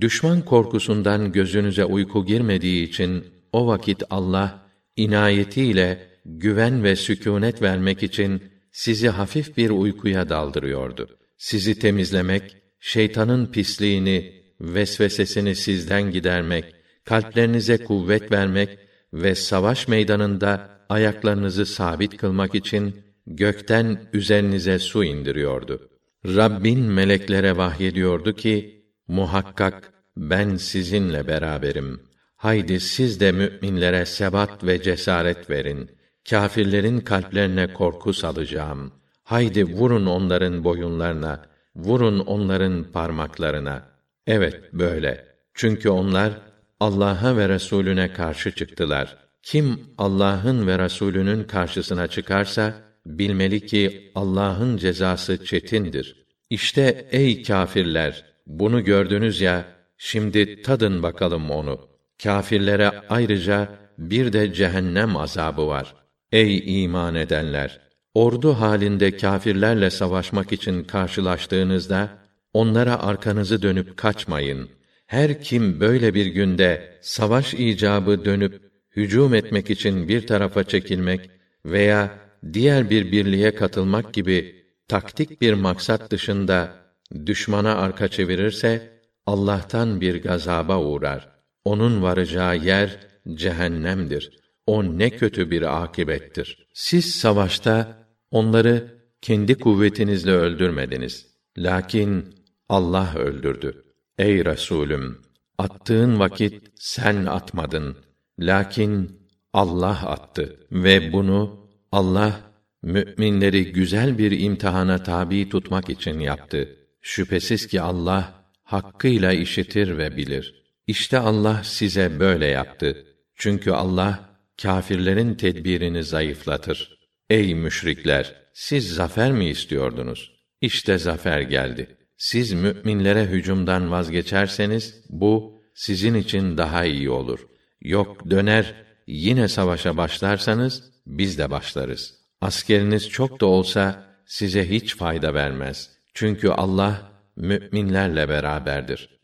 Düşman korkusundan gözünüze uyku girmediği için o vakit Allah inayetiyle güven ve sükûnet vermek için sizi hafif bir uykuya daldırıyordu. Sizi temizlemek, şeytanın pisliğini, vesvesesini sizden gidermek, kalplerinize kuvvet vermek ve savaş meydanında ayaklarınızı sabit kılmak için gökten üzerinize su indiriyordu. Rabbin meleklere vahyediyordu ki, muhakkak ben sizinle beraberim. Haydi siz de müminlere sebat ve cesaret verin. Kâfirlerin kalplerine korku salacağım. Haydi vurun onların boyunlarına, vurun onların parmaklarına. Evet böyle. Çünkü onlar Allah'a ve Resulüne karşı çıktılar. Kim Allah'ın ve Resulünün karşısına çıkarsa bilmeli ki Allah'ın cezası çetindir. İşte ey kâfirler bunu gördünüz ya şimdi tadın bakalım onu. Kâfirlere ayrıca bir de cehennem azabı var. Ey iman edenler ordu halinde kâfirlerle savaşmak için karşılaştığınızda onlara arkanızı dönüp kaçmayın. Her kim böyle bir günde savaş icabı dönüp hücum etmek için bir tarafa çekilmek veya diğer bir birliğe katılmak gibi taktik bir maksat dışında düşmana arka çevirirse Allah'tan bir gazaba uğrar. Onun varacağı yer cehennemdir. O ne kötü bir akibettir. Siz savaşta onları kendi kuvvetinizle öldürmediniz. Lakin Allah öldürdü. Ey Resulüm, attığın vakit sen atmadın. Lakin Allah attı ve bunu Allah müminleri güzel bir imtihana tabi tutmak için yaptı. Şüphesiz ki Allah hakkıyla işitir ve bilir. İşte Allah size böyle yaptı. Çünkü Allah kâfirlerin tedbirini zayıflatır. Ey müşrikler, siz zafer mi istiyordunuz? İşte zafer geldi. Siz müminlere hücumdan vazgeçerseniz bu sizin için daha iyi olur. Yok döner yine savaşa başlarsanız biz de başlarız. Askeriniz çok da olsa size hiç fayda vermez. Çünkü Allah müminlerle beraberdir.